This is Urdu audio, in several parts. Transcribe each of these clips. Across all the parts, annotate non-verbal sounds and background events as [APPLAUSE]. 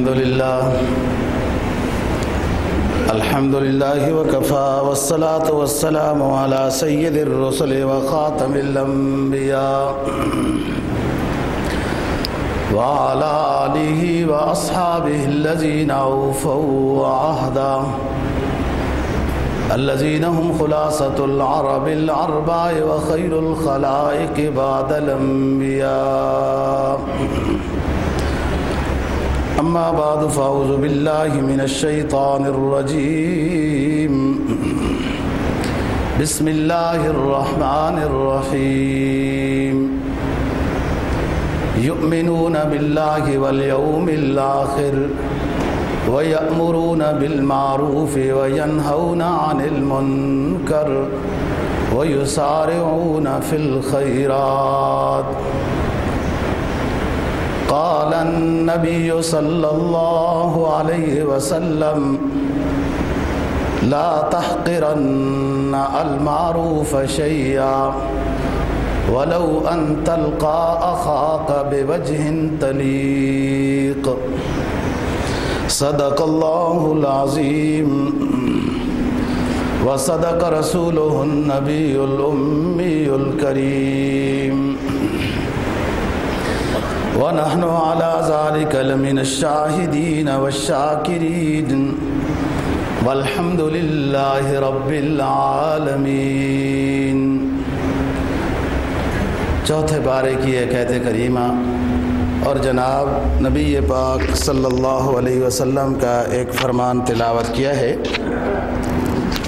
الحمد لله الحمد لله وكفى والصلاة والسلام على سيد الرسل وخاتم الأنبياء وعلى آله وأصحابه الذين أوفوا عهدا الذين هم خلاصة العرب الأربع وخير الخلائق بعد الأنبياء أما بعد، فأعوذ بالله من الشيطان الرجيم. بسم الله الرحمن الرحيم. يؤمنون بالله واليوم الآخر، ويأمرون بالمعروف، وينهون عن المنكر، ويسارعون في الخيرات. قال النبي صلى الله عليه وسلم، لا تحقرن المعروف شيئا، ولو أن تلقى أخاك بوجه تليق. صدق الله العظيم. وصدق رسوله النبي الأمي الكريم. ونحن على ذلك لمن الشاهدين والشاكرين. والحمد لله رب العالمين. چوتھے بارے کی ایک ایت کریمہ اور جناب نبی پاک صلی اللہ علیہ وسلم کا ایک فرمان تلاوت کیا ہے،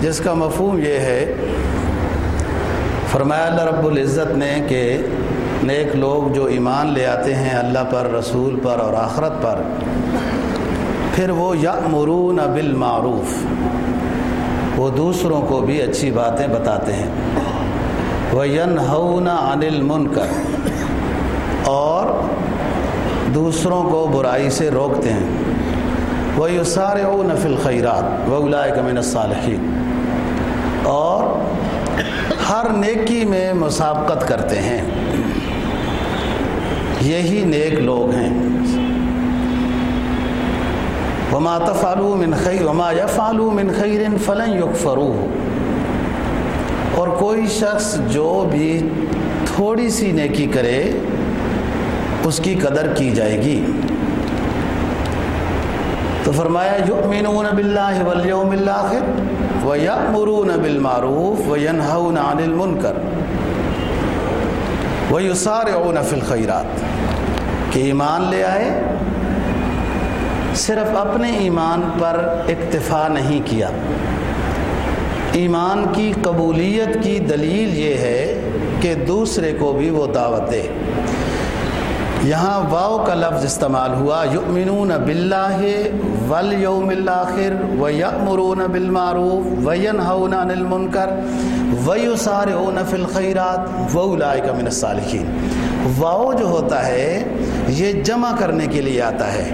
جس کا مفہوم یہ ہے، فرمایا اللہ رب العزت نے کہ نیک لوگ جو ایمان لے آتے ہیں اللہ پر، رسول پر اور آخرت پر، پھر وہ یامرون بالمعروف، وہ دوسروں کو بھی اچھی باتیں بتاتے ہیں۔ وہ ینہون عن المنکر اور دوسروں کو برائی سے روکتے ہیں۔ وہ یسارعون فی الخیرات و اولئک من الصالحین اور ہر نیکی میں مسابقت کرتے ہیں۔ یہی نیک لوگ ہیں۔ وما تفعلوا من خیر وما يفعلوا من خیر فلن يكفروه اور کوئی شخص جو بھی تھوڑی سی نیکی کرے، اس کی قدر کی جائے گی۔ تو فرمایا، یؤمنون باللہ والیوم الاخر ویأمرون بالمعروف وینہون عن المنکر۔ ویسارعون فی الخیرات کہ ایمان لے آئے، صرف اپنے ایمان پر اکتفا نہیں کیا۔ ایمان کی قبولیت کی دلیل یہ ہے کہ دوسرے کو بھی وہ دعوت دے۔ یہاں واؤ کا لفظ استعمال ہوا، یؤمنون باللہ والیوم الاخر ویأمرون بالمعروف وینہون عن المنکر۔ ویسارعون فی الخیرات واولئک من الصالحین واؤ جو ہوتا ہے، یہ جمع کرنے کے لیے آتا ہے۔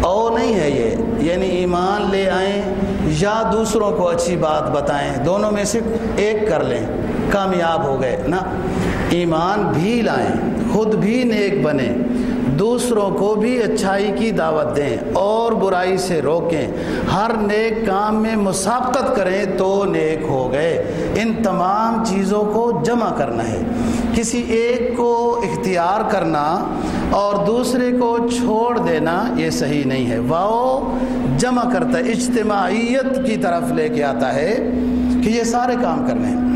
او نہیں ہے یہ۔ یعنی ایمان لے آئیں یا دوسروں کو اچھی بات بتائیں، دونوں میں سے ایک کر لیں، کامیاب ہو گئے، نا؟ ایمان بھی لائیں، خود بھی نیک بنیں۔ دوسروں کو بھی اچھائی کی دعوت دیں اور برائی سے روکیں۔ ہر نیک کام میں مسابقت کریں تو نیک ہو گئے۔ ان تمام چیزوں کو جمع کرنا ہے۔ کسی ایک کو اختیار کرنا اور دوسرے کو چھوڑ دینا یہ صحیح نہیں ہے۔ واؤ، جمع کرتا ہے۔ اجتماعیت کی طرف لے کے آتا ہے کہ یہ سارے کام کرنے ہیں۔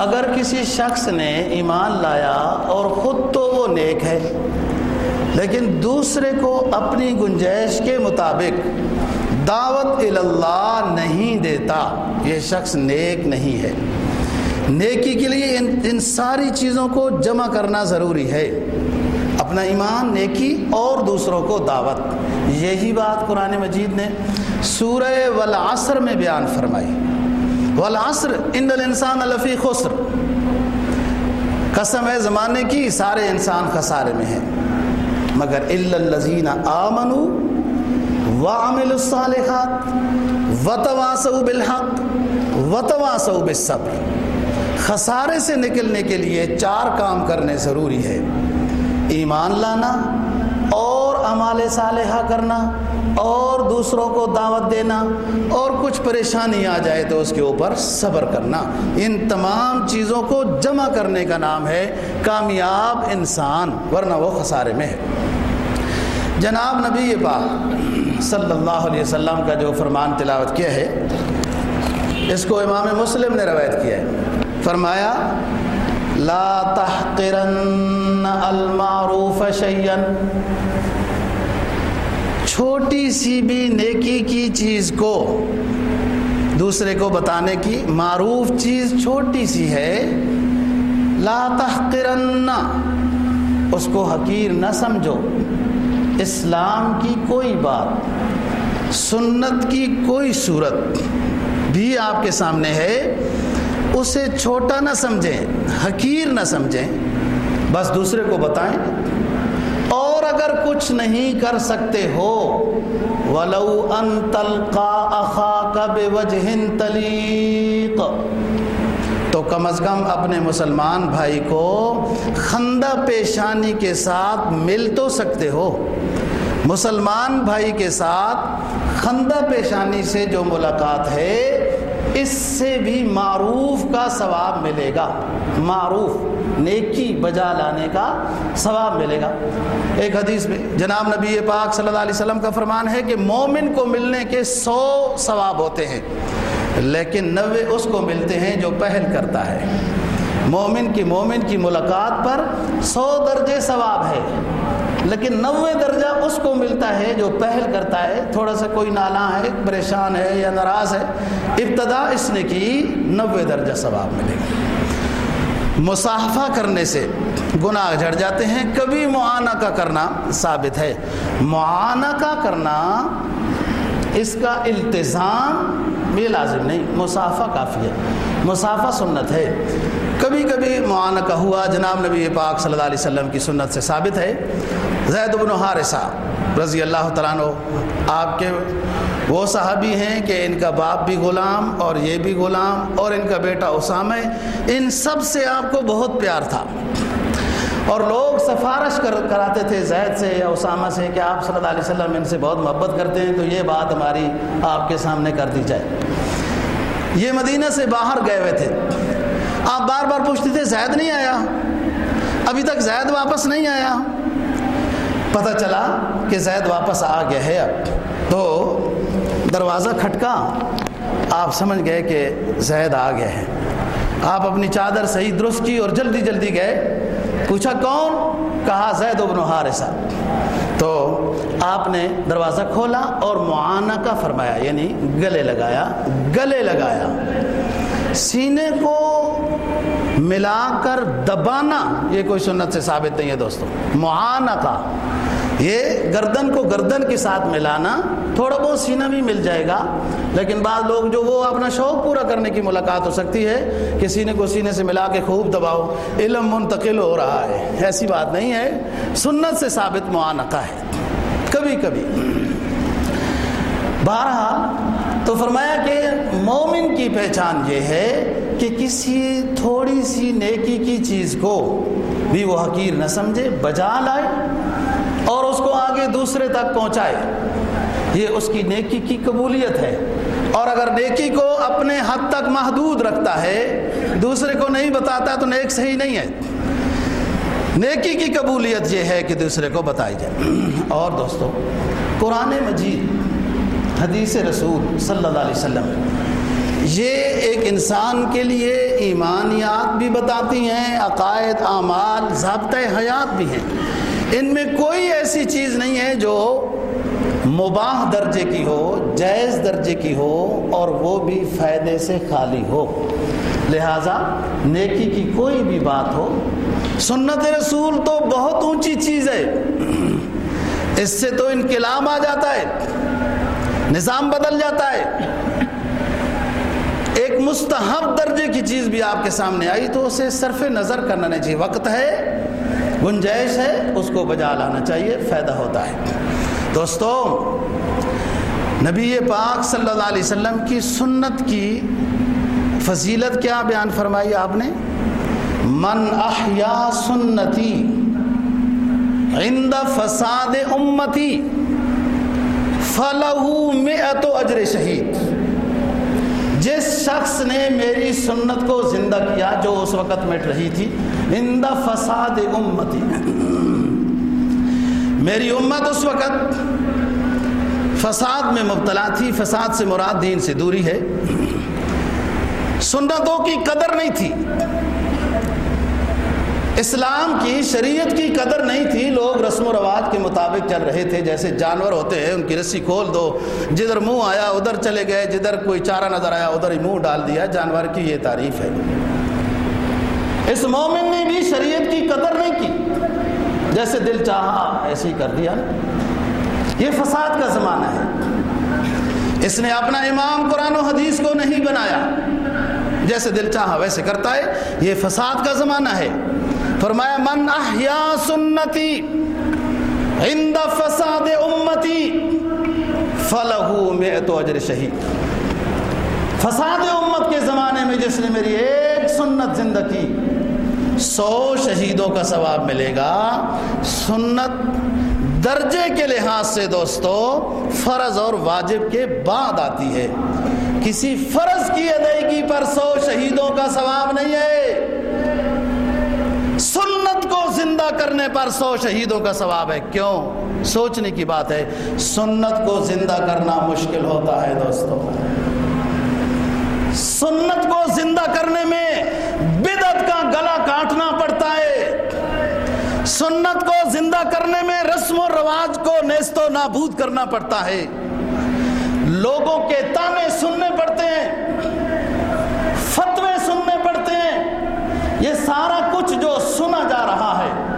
اگر کسی شخص نے ایمان لایا اور خود تو وہ نیک ہے، لیکن دوسرے کو اپنی گنجائش کے مطابق دعوت اللہ نہیں دیتا، یہ شخص نیک نہیں ہے۔ نیکی کے لیے ان ان ساری چیزوں کو جمع کرنا ضروری ہے۔ اپنا ایمان نیکی اور دوسروں کو دعوت، یہی بات قرآن مجید نے سورہ والعصر میں بیان فرمائی۔ والعصر ان الانسان لفی خسر۔ قسم ہے زمانے کی، سارے انسان خسارے میں ہیں۔ مگر الزین آمن وعمل الصالحات وتواسو بالحق وتواسو بالصبر۔ خسارے سے نکلنے کے لیے چار کام کرنے ضروری ہے۔ ایمان لانا اور اعمال صالحہ کرنا۔ اور دوسروں کو دعوت دینا اور کچھ پریشانی آ جائے تو اس کے اوپر صبر کرنا۔ ان تمام چیزوں کو جمع کرنے کا نام ہے کامیاب انسان، ورنہ وہ خسارے میں ہے۔ جناب نبی پاک صلی اللہ علیہ وسلم کا جو فرمان تلاوت کیا ہے، اس کو امام مسلم نے روایت کیا ہے۔ فرمایا، لا تحقرن المعروف شیئن چھوٹی سی بھی نیکی کی چیز کو، دوسرے کو بتانے کی معروف چیز چھوٹی سی ہے، لا تحقرن، اس کو حقیر نہ سمجھو۔ اسلام کی کوئی بات، سنت کی کوئی صورت بھی آپ کے سامنے ہے، اسے چھوٹا نہ سمجھیں، حقیر نہ سمجھیں۔ بس دوسرے کو بتائیں۔ اگر کچھ نہیں کر سکتے ہو، ولو ان تلقا اخا کب وجہ تلیق تو کم از کم اپنے مسلمان بھائی کو خندہ پیشانی کے ساتھ مل تو سکتے ہو۔ مسلمان بھائی کے ساتھ خندہ پیشانی سے جو ملاقات ہے، اس سے بھی معروف کا ثواب ملے گا۔ معروف۔ نیکی بجا لانے کا ثواب ملے گا۔ ایک حدیث میں جناب نبی پاک صلی اللہ علیہ وسلم کا فرمان ہے کہ مومن کو ملنے کے سو ثواب ہوتے ہیں، لیکن نوے اس کو ملتے ہیں جو پہل کرتا ہے۔ مومن کی مومن کی ملاقات پر سو درجے ثواب ہے، لیکن نوے درجہ اس کو ملتا ہے جو پہل کرتا ہے۔ تھوڑا سا کوئی نالا ہے، پریشان ہے یا ناراض ہے، ابتدا اس نے کی نوے درجہ ثواب ملے گا۔ مصاحفہ کرنے سے گناہ جھڑ جاتے ہیں، کبھی معانہ کا کرنا ثابت ہے۔ معانہ کا کرنا اس کا التظام بھی لازم نہیں مسافہ کافی ہے۔ مسافہ سنت ہے۔ کبھی کبھی معانقہ ہوا، جناب نبی پاک صلی اللہ علیہ وسلم کی سنت سے ثابت ہے۔ زید بن حارثہ رضی اللہ تعالیٰ عنہ، آپ کے وہ صحابی ہیں کہ ان کا باپ بھی غلام اور یہ بھی غلام اور ان کا بیٹا اسامہ، ان سب سے آپ کو بہت پیار تھا۔ اور لوگ سفارش کر، کراتے تھے زید سے یا اسامہ سے کہ آپ صلی اللہ علیہ وسلم ان سے بہت محبت کرتے ہیں تو یہ بات ہماری آپ کے سامنے کر دی جائے۔ یہ مدینہ سے باہر گئے ہوئے تھے۔ آپ بار بار پوچھتے تھے، زید نہیں آیا؟ ابھی تک زید واپس نہیں آیا۔ پتہ چلا کہ زید واپس آ گیا ہے اب۔ تو دروازہ کھٹکا، آپ سمجھ گئے کہ زید آ گئے ہیں۔ آپ اپنی چادر صحیح درست کی اور جلدی جلدی گئے۔ پوچھا کون؟ کہا زید ابن حارثہ۔ تو آپ نے دروازہ کھولا اور معانہ کا فرمایا یعنی گلے لگایا گلے لگایا۔ سینے کو ملا کر دبانا، یہ کوئی سنت سے ثابت نہیں ہے دوستو۔ معانہ کا یہ گردن کو گردن کے ساتھ ملانا تھوڑا بہت سینہ بھی مل جائے گا، لیکن بعض لوگ جو وہ اپنا شوق پورا کرنے کی ملاقات ہو سکتی ہے کہ سینے کو سینے سے ملا کے خوب دباؤ، علم منتقل ہو رہا ہے۔ ایسی بات نہیں ہے، سنت سے ثابت معانقہ ہے۔ کبھی کبھی۔ بہرحال تو فرمایا کہ مومن کی پہچان یہ ہے کہ کسی تھوڑی سی نیکی کی چیز کو بھی وہ حقیر نہ سمجھے، بجا لائے۔ اس کو آگے دوسرے تک پہنچائے۔ یہ اس کی نیکی کی قبولیت ہے۔ اور اگر نیکی کو اپنے حد تک محدود رکھتا ہے، دوسرے کو نہیں بتاتا تو نیک صحیح نہیں ہے۔ نیکی کی قبولیت یہ ہے کہ دوسرے کو بتائی جائے۔ اور دوستو، قرآن مجید، حدیث رسول صلی اللہ علیہ وسلم، یہ ایک انسان کے لیے ایمانیات بھی بتاتی ہیں، عقائد، اعمال ضابطۂ حیات بھی ہیں۔ ان میں کوئی ایسی چیز نہیں ہے جو مباح درجے کی ہو، جائز درجے کی ہو اور وہ بھی فائدے سے خالی ہو۔ لہذا نیکی کی کوئی بھی بات ہو، سنت رسول تو بہت اونچی چیز ہے۔ اس سے تو انقلاب آ جاتا ہے، نظام بدل جاتا ہے۔ ایک مستحب درجے کی چیز بھی آپ کے سامنے آئی تو اسے صرف نظر کرنا نہیں چاہیے۔ وقت ہے۔ گنجائش ہے، اس کو بجا لانا چاہیے، فائدہ ہوتا ہے۔ دوستو، نبی پاک صلی اللہ علیہ وسلم کی سنت کی فضیلت کیا بیان فرمائی آپ نے؟ من احیا سنتی عند فساد امتی فلح میں تو اجر شہید۔ جس شخص نے میری سنت کو زندہ کیا جو اس وقت مٹ رہی تھی عند فساد امتی. میری امت اس وقت فساد میں مبتلا تھی، فساد سے مراد دین سے دوری ہے۔ سنتوں کی قدر نہیں تھی۔ اسلام کی، شریعت کی قدر نہیں تھی۔ لوگ رسم و رواج کے مطابق چل رہے تھے۔ جیسے جانور ہوتے ہیں، ان کی رسی کھول دو۔ جدھر منہ آیا، ادھر چلے گئے۔ جدھر کوئی چارہ نظر آیا، ادھر ہی منہ ڈال دیا۔ جانور کی یہ تعریف ہے۔ اس مومن نے بھی شریعت کی قدر نہیں کی۔ جیسے دل چاہا ایسے ہی کر دیا۔ یہ فساد کا زمانہ ہے۔ اس نے اپنا امام قرآن و حدیث کو نہیں بنایا۔ جیسے دل چاہا ویسے کرتا ہے۔ یہ فساد کا زمانہ ہے۔ فرمایا، من احیا سنتی عند فساد امتی فلہو میعت اجر شہید۔ فساد امت کے زمانے میں جس نے میری ایک سنت زندہ کی سو شہیدوں کا ثواب ملے گا۔ سنت درجے کے لحاظ سے دوستو، فرض اور واجب کے بعد آتی ہے۔ کسی فرض کی ادائیگی پر سو شہیدوں کا ثواب نہیں ہے۔ سنت کو زندہ کرنے پر سو شہیدوں کا ثواب ہے۔ کیوں؟ سوچنے کی بات ہے۔ سنت کو زندہ کرنا مشکل ہوتا ہے دوستو۔ سنت کو زندہ کرنے میں گلا کاٹنا پڑتا ہے۔ سنت کو زندہ کرنے میں رسم و رواج کو نیست و نابود کرنا پڑتا ہے۔ لوگوں کے تانے سننے پڑتے ہیں۔ فتوے سننے پڑتے ہیں۔ یہ سارا کچھ جو سنا جا رہا ہے۔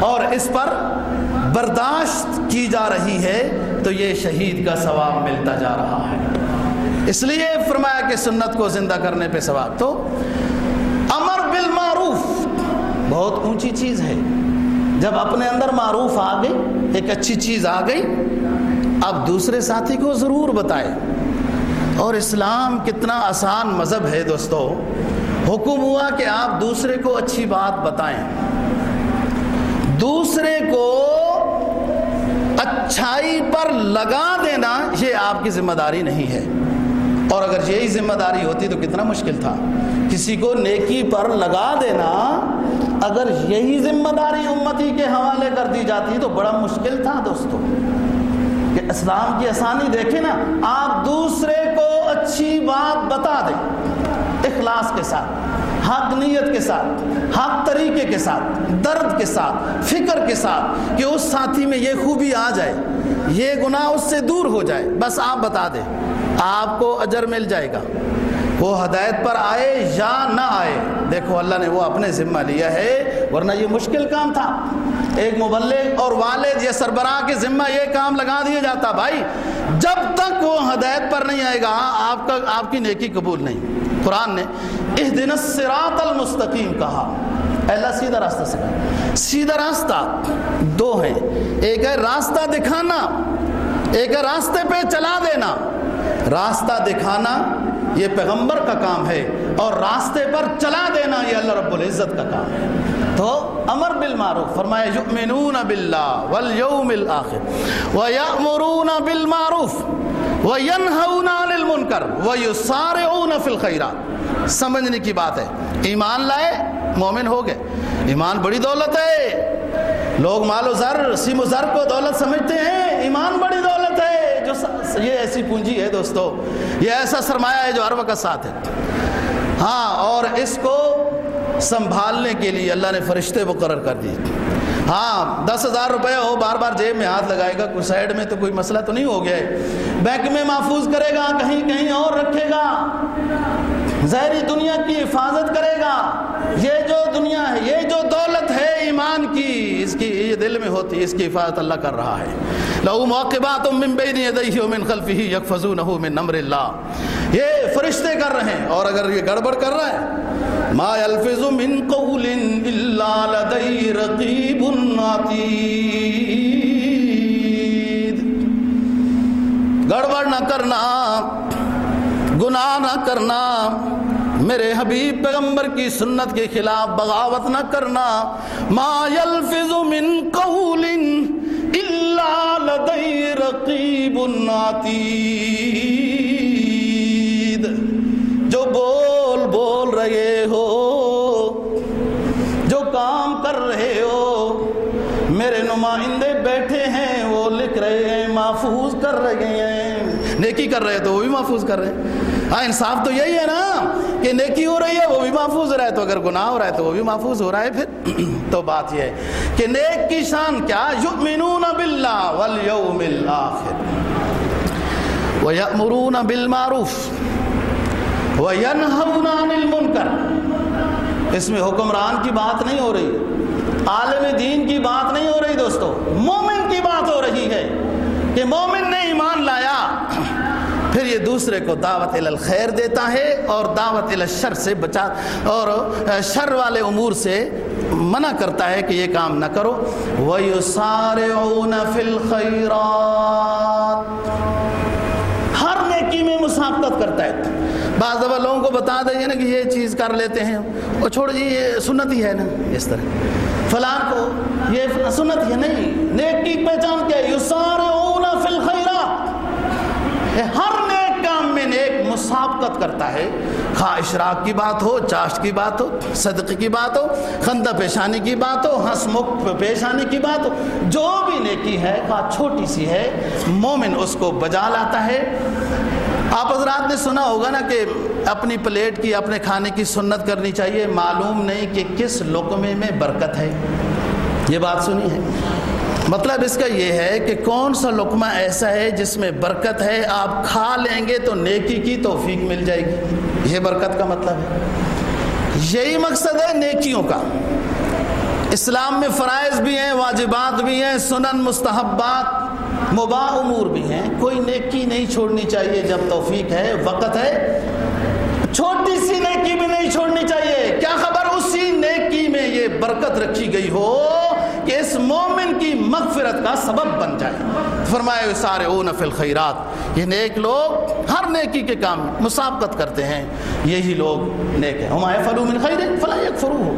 اور اس پر برداشت کی جا رہی ہے تو یہ شہید کا ثواب ملتا جا رہا ہے۔ اس لیے فرمایا کہ سنت کو زندہ کرنے پہ ثواب۔ تو بہت اونچی چیز ہے۔ جب اپنے اندر معروف آ گئی، ایک اچھی چیز آ گئی اب دوسرے ساتھی کو ضرور بتائے اور اسلام کتنا آسان مذہب ہے دوستو۔ حکم ہوا کہ آپ دوسرے کو اچھی بات بتائیں۔ دوسرے کو اچھائی پر لگا دینا یہ آپ کی ذمہ داری نہیں ہے۔ اور اگر یہی ذمہ داری ہوتی تو کتنا مشکل تھا۔ کسی کو نیکی پر لگا دینا اگر یہی ذمہ داری امتی کے حوالے کر دی جاتی تو بڑا مشکل تھا دوستو۔ کہ اسلام کی آسانی دیکھیں نا، آپ دوسرے کو اچھی بات بتا دیں۔ اخلاص کے ساتھ، حق نیت کے ساتھ، حق طریقے کے ساتھ، درد کے ساتھ، فکر کے ساتھ کہ اس ساتھی میں یہ خوبی آ جائے، یہ گناہ اس سے دور ہو جائے۔ بس آپ بتا دیں، آپ کو اجر مل جائے گا۔ وہ ہدایت پر آئے یا نہ آئے؟ دیکھو، اللہ نے وہ اپنے ذمہ لیا ہے، ورنہ یہ مشکل کام تھا۔ ایک مبلغ اور والد یا سربراہ کے ذمہ یہ کام لگا دیا جاتا۔ بھائی، جب تک وہ ہدایت پر نہیں آئے گا، آپ کا، آپ کی نیکی قبول نہیں۔ قرآن نے اس دن سرات المستقیم کہا۔ اللہ، سیدھا راستہ سکھا۔ سیدھا راستہ دو ہیں۔ ایک ہے راستہ دکھانا، ایک ہے راستے پہ چلا دینا۔ راستہ دکھانا یہ پیغمبر کا کام ہے اور راستے پر چلا دینا یہ اللہ رب العزت کا کام ہے۔ تو امر بالمعروف، فرمایا، یؤمنون باللہ والیوم الاخر، ویأمرون بالمعروف، وینہون عن المنکر، ویسارعون فی الخیرات۔ سمجھنے کی بات ہے، ایمان لائے، مومن ہو گئے۔ ایمان بڑی دولت ہے۔ لوگ مال و زر، سیم و زر کو دولت سمجھتے ہیں، ایمان بڑی دولت جو یہ ایسی پونجی ہے دوستو، یہ ایسا سرمایہ ہے جو ہر وقت ساتھ ہے۔ ہاں اور اس کو سنبھالنے کے لیے اللہ نے فرشتے مقرر کر دی ہاں دس ہزار روپے ہو، بار بار جیب میں ہاتھ لگائے گا، کوئی سائڈ میں تو کوئی مسئلہ تو نہیں ہو گیا ہے۔ بینک میں محفوظ کرے گا، کہیں کہیں اور رکھے گا۔ ظاہری دنیا کی حفاظت کرے گا۔ یہ جو دنیا ہے، یہ جو دولت ہے ایمان کی یہ دل میں ہوتی ہے، اس کی حفاظت اللہ کر رہا ہے۔ لہو موقبات من بین یدیہ ومن خلفہ یکفزونہ من امر اللہ۔ یہ فرشتے کر رہے ہیں، اور اگر یہ گڑبڑ کر رہا ہے، ما یلفظ من قول الا لدی رقیب عتید۔ گڑبڑ نہ کرنا، گناہ نہ کرنا۔ میرے حبیب پیغمبر کی سنت کے خلاف بغاوت نہ کرنا۔ ما يلفظ من قول الا لدی رقیب عتید جو بول بول رہے ہو، جو کام کر رہے ہو، میرے نمائندے بیٹھے ہیں، وہ لکھ رہے ہیں، محفوظ کر رہے ہیں۔ نیکی کر رہے تو وہ بھی محفوظ کر رہے ہیں۔ ہاں انصاف تو یہی ہے نا کہ نیکی ہو رہی ہے، وہ بھی محفوظ ہو رہا ہے تو اگر گناہ ہو رہا ہے تو وہ بھی محفوظ ہو رہا ہے۔ پھر [CLEARS THROAT] تو بات یہ ہے کہ نیک کی شان کیا؟ یؤمنون باللہ والیوم الاخر۔ ویأمرون بالمعروف۔ وینہون عن المنکر۔ اس میں حکمران کی بات نہیں ہو رہی، عالم دین کی بات نہیں ہو رہی دوستو، مومن کی بات ہو رہی ہے کہ مومن نے ایمان لایا۔ پھر یہ دوسرے کو دعوت الخیر دیتا ہے اور دعوت الشر سے بچا اور شر والے امور سے منع کرتا ہے کہ یہ کام نہ کرو۔ وَيُسَارِعُونَ فِي الْخَيْرَاتِ۔ ہر نیکی میں مسابقت کرتا ہے۔ بعض دفعہ لوگوں کو بتا دیں نا کہ یہ چیز کر لیتے ہیں۔ وہ چھوڑ جی یہ سنت ہی ہے نا۔ اس طرح۔ فلان کو یہ سنت ہی ہے نہیں۔ نیک کی پہچان کیا ہے یسارعون فی ہر نیک کام میں نیک مسابقت کرتا ہے۔ خواہ اشراق کی بات ہو، چاشت کی بات ہو، صدقے کی بات ہو، خندہ پیشانی کی بات ہو، ہنس مک پیشانی کی بات ہو، جو بھی نیکی ہے، خواہ چھوٹی سی ہے، مومن اس کو بجا لاتا ہے۔ آپ حضرات نے سنا ہوگا نا کہ اپنی پلیٹ کی، اپنے کھانے کی سنت کرنی چاہیے۔ معلوم نہیں کہ کس لقمے میں برکت ہے۔ یہ بات سنی ہے۔ مطلب اس کا یہ ہے کہ کون سا لقمہ ایسا ہے جس میں برکت ہے؟ آپ کھا لیں گے تو نیکی کی توفیق مل جائے گی۔ یہ برکت کا مطلب ہے۔ یہی مقصد ہے نیکیوں کا۔ اسلام میں فرائض بھی ہیں، واجبات بھی ہیں، سنن مستحبات، مباح امور بھی ہیں۔ کوئی نیکی نہیں چھوڑنی چاہیے جب توفیق ہے، وقت ہے۔ چھوٹی سی نیکی بھی نہیں چھوڑنی چاہیے۔ کیا خبر؟ اسی نیکی میں یہ برکت رکھی گئی ہو۔ کہ اس مومن کی مغفرت کا سبب بن جائے۔ فرمائے سارے اون فی الخیرات، یہ نیک لوگ ہر نیکی کے کام مسابقت کرتے ہیں، یہی لوگ نیک ہیں۔ ہمارے فلو من خیر فلاں یک فرو ہو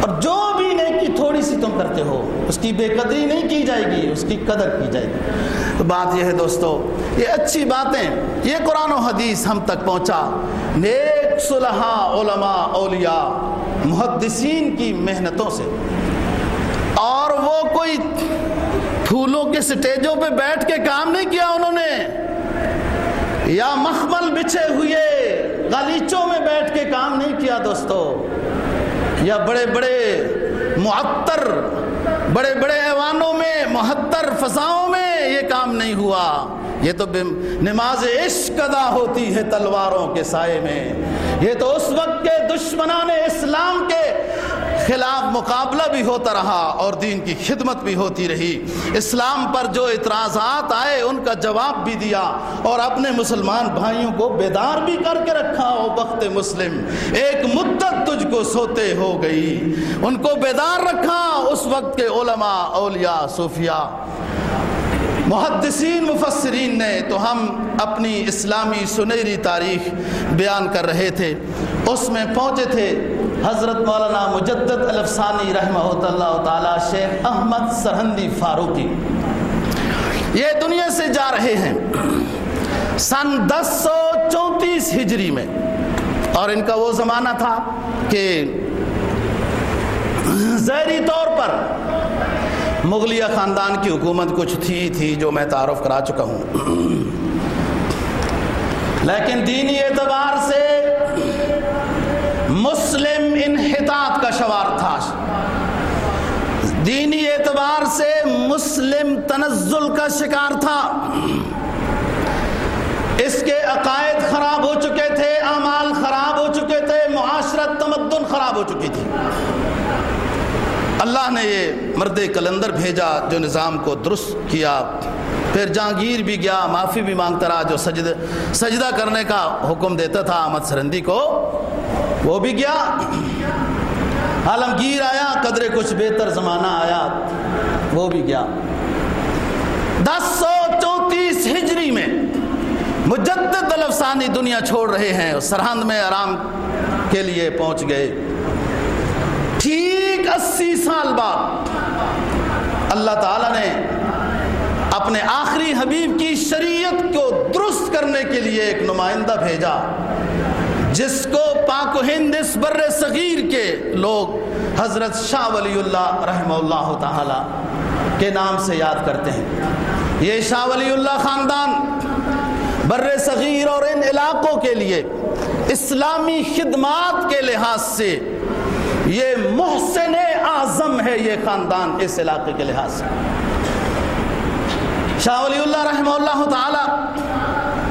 اور جو بھی نیکی تھوڑی سی تم کرتے ہو، اس کی بے قدری نہیں کی جائے گی، اس کی قدر کی جائے گی۔ تو بات یہ ہے دوستو، یہ اچھی باتیں، یہ قرآن و حدیث ہم تک پہنچا۔ نیک صلحاء علماء اولیاء، محدثین کی محنتوں سے۔ کوئی پھولوں کے سٹیجوں پہ بیٹھ کے کام نہیں کیا انہوں نے؟ یا مخمل بچھے ہوئے غلیچوں میں بیٹھ کے کام نہیں کیا دوستو؟ یا بڑے بڑے معطر، بڑے بڑے ایوانوں میں، محتر فضاؤں میں یہ کام نہیں ہوا؟ یہ تو نماز عشق ادا ہوتی ہے تلواروں کے سائے میں۔ یہ تو اس وقت کے دشمنان اسلام کے خلاف مقابلہ بھی ہوتا رہا اور دین کی خدمت بھی ہوتی رہی۔ اسلام پر جو اعتراضات آئے، ان کا جواب بھی دیا اور اپنے مسلمان بھائیوں کو بیدار بھی کر کے رکھا۔ او بخت مسلم، ایک مدت تجھ کو سوتے ہو گئی۔ ان کو بیدار رکھا اس وقت کے علماء، اولیاء، صوفیاء۔ محدثین، مفسرین نے تو ہم اپنی اسلامی سنہری تاریخ بیان کر رہے تھے۔ اس میں پہنچے تھے۔ حضرت مولانا مجدد الفسانی رحمہ اللہ تعالی شیخ احمد سرہندی فاروقی۔ یہ دنیا سے جا رہے ہیں۔ سن دس سو چونتیس ہجری میں۔ اور ان کا وہ زمانہ تھا کہ ظاہری طور پر مغلیہ خاندان کی حکومت کچھ تھی تھی جو میں تعارف کرا چکا ہوں۔ لیکن دینی اعتبار سے مسلم انحطاط کا شوار تھا۔ دینی اعتبار سے مسلم تنزل کا شکار تھا۔ اس کے عقائد خراب ہو چکے تھے، اعمال خراب ہو چکے تھے، معاشرت تمدن خراب ہو چکی تھی۔ اللہ نے یہ مرد کلندر بھیجا، جو نظام کو درست کیا۔ پھر جہانگیر بھی گیا، معافی بھی مانگتا رہا، جو سجد سجدہ کرنے کا حکم دیتا تھا، احمد سرندی کو وہ بھی گیا۔ عالمگیر آیا قدرے کچھ بہتر زمانہ آیا۔ وہ بھی گیا۔ دس سو چونتیس ہجری میں مجدد الفسانی دنیا چھوڑ رہے ہیں سرحد میں آرام کے لیے پہنچ گئے۔ ٹھیک اسی سال بعد اللہ تعالیٰ نے اپنے آخری حبیب کی شریعت کو درست کرنے کے لیے ایک نمائندہ بھیجا۔ جس کو پاک و ہند اس بر صغیر کے لوگ حضرت شاہ ولی اللہ رحمہ اللہ تعالی کے نام سے یاد کرتے ہیں۔ یہ شاہ ولی اللہ خاندان بر صغیر اور ان علاقوں کے لیے اسلامی خدمات کے لحاظ سے یہ محسن اعظم ہے یہ خاندان اس علاقے کے لحاظ سے۔ شاہ ولی اللہ رحمہ اللہ تعالی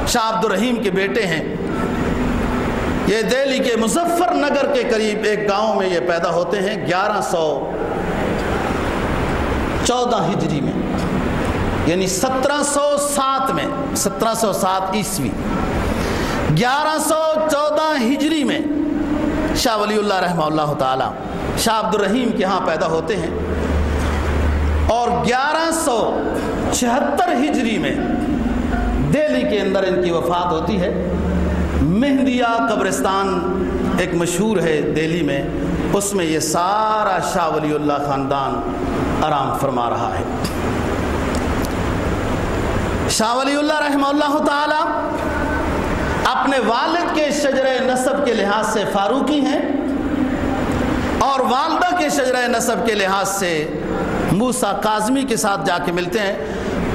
شاہ عبد الرحیم کے بیٹے ہیں۔ یہ دہلی کے مظفر نگر کے قریب ایک گاؤں میں یہ پیدا ہوتے ہیں گیارہ سو چودہ ہجری میں یعنی سترہ سو سات میں، سترہ سو سات عیسوی۔ گیارہ سو چودہ ہجری میں شاہ ولی اللہ رحمہ اللہ تعالی شاہ عبد الرحیم کے ہاں پیدا ہوتے ہیں۔ اور گیارہ سو چھہتر ہجری میں دہلی کے اندر ان کی وفات ہوتی ہے۔ مہندیہ قبرستان ایک مشہور ہے دہلی میں، اس میں یہ سارا شاہ ولی اللہ خاندان آرام فرما رہا ہے۔ شاہ ولی اللہ رحمہ اللہ تعالی اپنے والد کے شجر نصب کے لحاظ سے فاروقی ہیں اور والدہ کے شجر نصب کے لحاظ سے موسا کاظمی کے ساتھ جا کے ملتے ہیں۔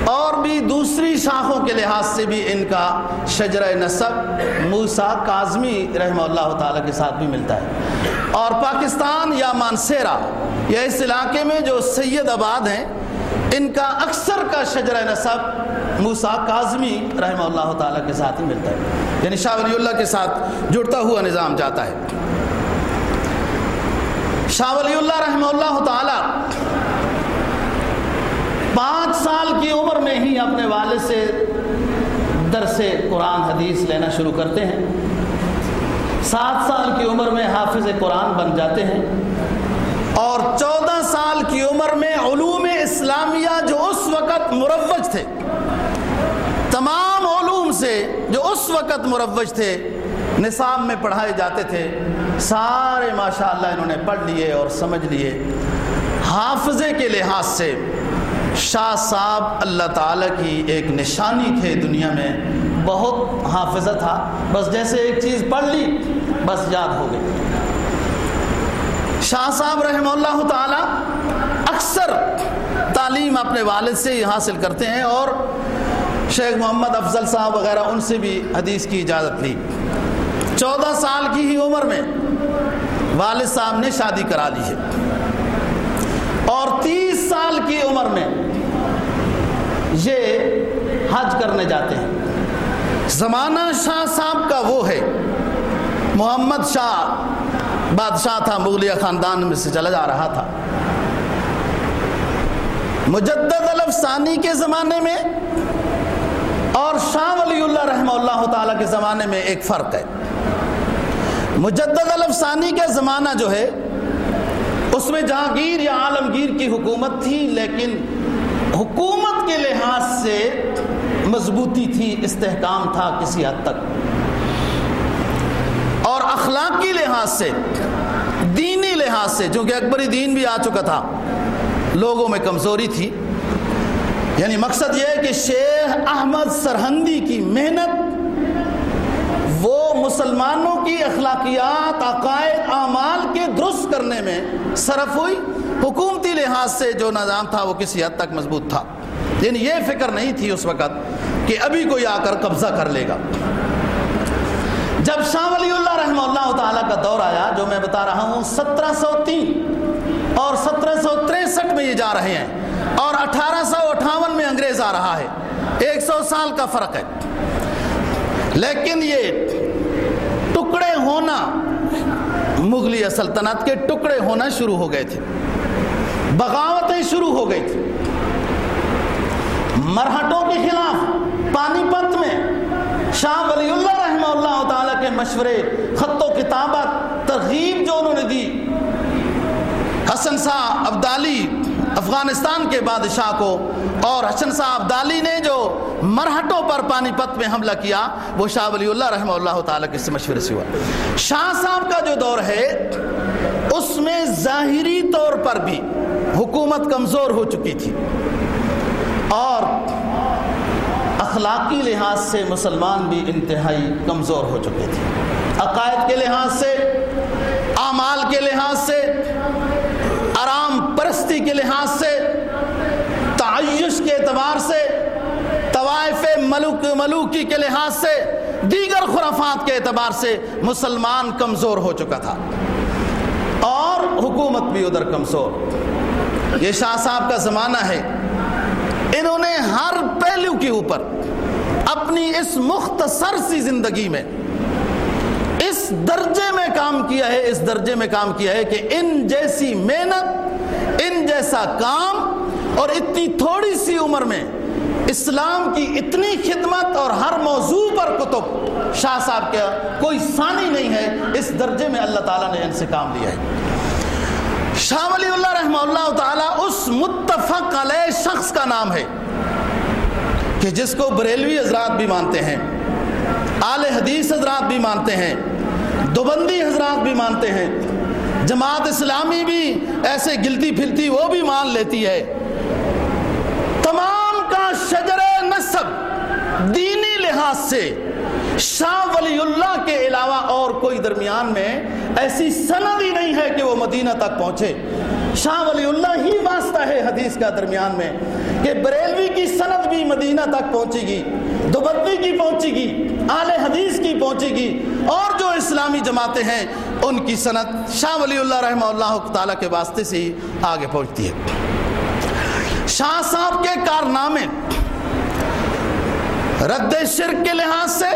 اور بھی دوسری شاخوں کے لحاظ سے بھی ان کا شجر نصب موسا کاظمی رحمہ اللہ تعالیٰ کے ساتھ بھی ملتا ہے۔ اور پاکستان یا مانسیرا یا اس علاقے میں جو سید آباد ہیں، ان کا اکثر کا شجر نصب موسا کاظمی رحمہ اللہ تعالیٰ کے ساتھ ہی ملتا ہے۔ یعنی شاہ ولی اللہ کے ساتھ جڑتا ہوا نظام جاتا ہے۔ شاہ ولی اللہ رحمہ اللہ تعالیٰ سال کی عمر میں ہی اپنے والد سے درس قرآن حدیث لینا شروع کرتے ہیں۔ سات سال کی عمر میں حافظ قرآن بن جاتے ہیں۔ اور چودہ سال کی عمر میں علوم اسلامیہ جو اس وقت مروج تھے، تمام علوم سے جو اس وقت مروج تھے، نصاب میں پڑھائے جاتے تھے۔ سارے ماشاءاللہ انہوں نے پڑھ لیے اور سمجھ لیے۔ حافظے کے لحاظ سے شاہ صاحب اللہ تعالیٰ کی ایک نشانی تھے دنیا میں، بہت حافظہ تھا۔ بس جیسے ایک چیز پڑھ لی، بس یاد ہو گئی۔ شاہ صاحب رحمہ اللہ تعالیٰ اکثر تعلیم اپنے والد سے ہی حاصل کرتے ہیں اور شیخ محمد افضل صاحب وغیرہ ان سے بھی حدیث کی اجازت لی۔ چودہ سال کی ہی عمر میں والد صاحب نے شادی کرا لی ہے۔ اور تیس سال کی عمر میں یہ حج کرنے جاتے ہیں۔ زمانہ شاہ صاحب کا وہ ہے۔ محمد شاہ بادشاہ تھا، مغلیہ خاندان میں سے چلا جا رہا تھا۔ مجدد الف ثانی کے زمانے میں اور شاہ ولی اللہ رحمہ اللہ تعالیٰ کے زمانے میں ایک فرق ہے۔ مجدد الف ثانی کا زمانہ جو ہے، اس میں جہانگیر یا عالمگیر کی حکومت تھی، لیکن حکومت کے لحاظ سے مضبوطی تھی، استحکام تھا کسی حد تک۔ اور اخلاقی لحاظ سے، دینی لحاظ سے، چونکہ اکبری دین بھی آ چکا تھا، لوگوں میں کمزوری تھی۔ یعنی مقصد یہ ہے کہ شیخ احمد سرہندی کی محنت مسلمانوں کی اخلاقیات، عقائد، اعمال کے درست کرنے میں صرف ہوئی، حکومتی لحاظ سے جو نظام تھا وہ کسی حد تک مضبوط تھا۔ یعنی یہ فکر نہیں تھی اس وقت کہ ابھی کوئی آ کر قبضہ کر لے گا۔ جب شاہ ولی اللہ رحمہ اللہ تعالیٰ کا دور آیا، جو میں بتا رہا ہوں، سترہ سو تین اور سترہ سو تریسٹھ میں یہ جا رہے ہیں اور اٹھارہ سو اٹھاون میں انگریز آ رہا ہے۔ ایک سو سال کا فرق ہے۔ لیکن یہ ٹکڑے ہونا مغلیہ سلطنت کے ٹکڑے ہونا شروع ہو گئے تھے۔ بغاوتیں شروع ہو گئی تھی مرہٹوں کے خلاف پانی پت میں شاہ ولی اللہ رحمہ اللہ تعالیٰ کے مشورے خط و کتابت ترغیب جو انہوں نے دی حسن شاہ ابدالی افغانستان کے بادشاہ کو اور حسن شاہ ابدالی نے جو مرہٹوں پر پانی پت میں حملہ کیا، وہ شاہ ولی اللہ رحمہ اللہ تعالیٰ کے سے مشورے سے ہوا۔ شاہ صاحب کا جو دور ہے، اس میں ظاہری طور پر بھی حکومت کمزور ہو چکی تھی۔ اور اخلاقی لحاظ سے مسلمان بھی انتہائی کمزور ہو چکے تھے۔ عقائد کے لحاظ سے، اعمال کے لحاظ سے کے لحاظ سے، تعیش کے اعتبار سے، طوائف ملوک ملوکی کے لحاظ سے، دیگر خرافات کے اعتبار سے مسلمان کمزور ہو چکا تھا۔ اور حکومت بھی ادھر کمزور۔ یہ شاہ صاحب کا زمانہ ہے۔ انہوں نے ہر پہلو کے اوپر اپنی اس مختصر سی زندگی میں اس درجے میں کام کیا ہے، اس درجے میں کام کیا ہے کہ ان جیسی محنت ان جیسا کام اور اتنی تھوڑی سی عمر میں اسلام کی اتنی خدمت اور ہر موضوع پر کتب شاہ صاحب کا کوئی ثانی نہیں ہے، اس درجے میں اللہ تعالیٰ نے ان سے کام لیا ہے۔ شاہ ولی اللہ رحمہ اللہ تعالیٰ اس متفق علیہ شخص کا نام ہے کہ جس کو بریلوی حضرات بھی مانتے ہیں، آل حدیث حضرات بھی مانتے ہیں، دوبندی حضرات بھی مانتے ہیں۔ جماعت اسلامی بھی ایسے گلتی پھرتی وہ بھی مان لیتی ہے۔ تمام کا شجر نصب دینی لحاظ سے شاہ ولی اللہ کے علاوہ اور کوئی درمیان میں ایسی سند ہی نہیں ہے کہ وہ مدینہ تک پہنچے۔ شاہ ولی اللہ ہی واسطہ ہے حدیث کا درمیان میں کہ بریلوی کی سند بھی مدینہ تک پہنچے گی۔ دوبدی کی پہنچے گی، آل حدیث کی پہنچے گی، اور جو اسلامی جماعتیں ہیں، ان کی سند شاہ ولی اللہ رحمہ اللہ تعالیٰ کے واسطے سے ہی آگے پہنچتی ہے۔ شاہ صاحب کے کارنامے رد شرک کے لحاظ سے،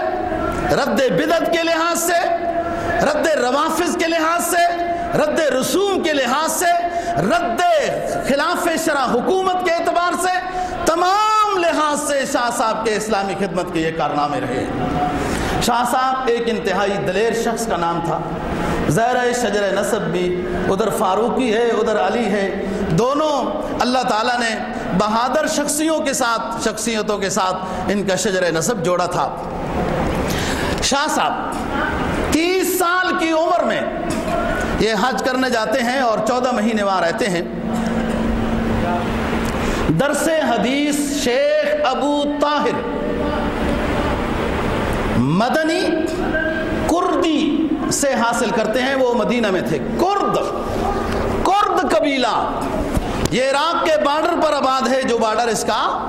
رد بدت کے لحاظ سے، رد روافظ کے لحاظ سے، رد رسوم کے لحاظ سے، رد خلاف شرح حکومت کے اعتبار سے تمام لحاظ سے شاہ صاحب کے اسلامی خدمت کے یہ کارنامے رہے شاہ صاحب ایک انتہائی دلیر شخص کا نام تھا۔ زہر شجر نصب بھی ادھر فاروقی ہے، ادھر علی ہے۔ دونوں اللہ تعالیٰ نے بہادر شخصیوں کے ساتھ، شخصیتوں کے ساتھ ان کا شجر نصب جوڑا تھا۔ شاہ صاحب، تیس سال کی عمر میں یہ حج کرنے جاتے ہیں اور چودہ مہینے وہاں رہتے ہیں۔ درس حدیث شیخ ابو طاہر، مدنی کردی سے حاصل کرتے ہیں، وہ مدینہ میں تھے۔ کرد کرد قبیلہ۔ یہ عراق کے بارڈر پر آباد ہے، جو بارڈر اس کا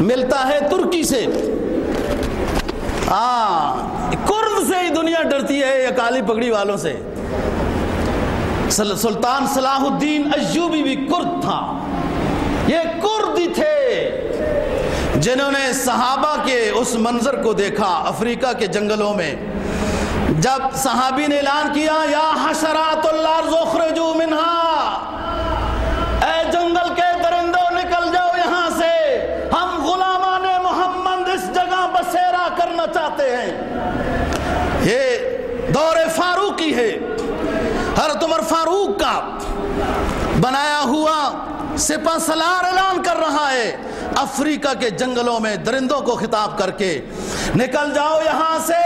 ملتا ہے ترکی سے۔ ہاں کرد سے ہی دنیا ڈرتی ہے، یہ کالی پگڑی والوں سے۔ سلطان صلاح الدین ایوبی بھی کرد تھا۔ یہ کردی تھے جنہوں نے صحابہ کے اس منظر کو دیکھا افریقہ کے جنگلوں میں، جب صحابی نے اعلان کیا، یا حشرات اللہ منہا اے جنگل کے درندوں، نکل جاؤ یہاں سے۔ ہم غلامان محمد اس جگہ بسیرا کرنا چاہتے ہیں۔ یہ دور فاروقی ہے۔ حضرت عمر فاروق کا بنایا ہوا سپا سلار اعلان کر رہا ہے۔ افریقہ کے جنگلوں میں درندوں کو خطاب کر کے نکل جاؤ یہاں سے۔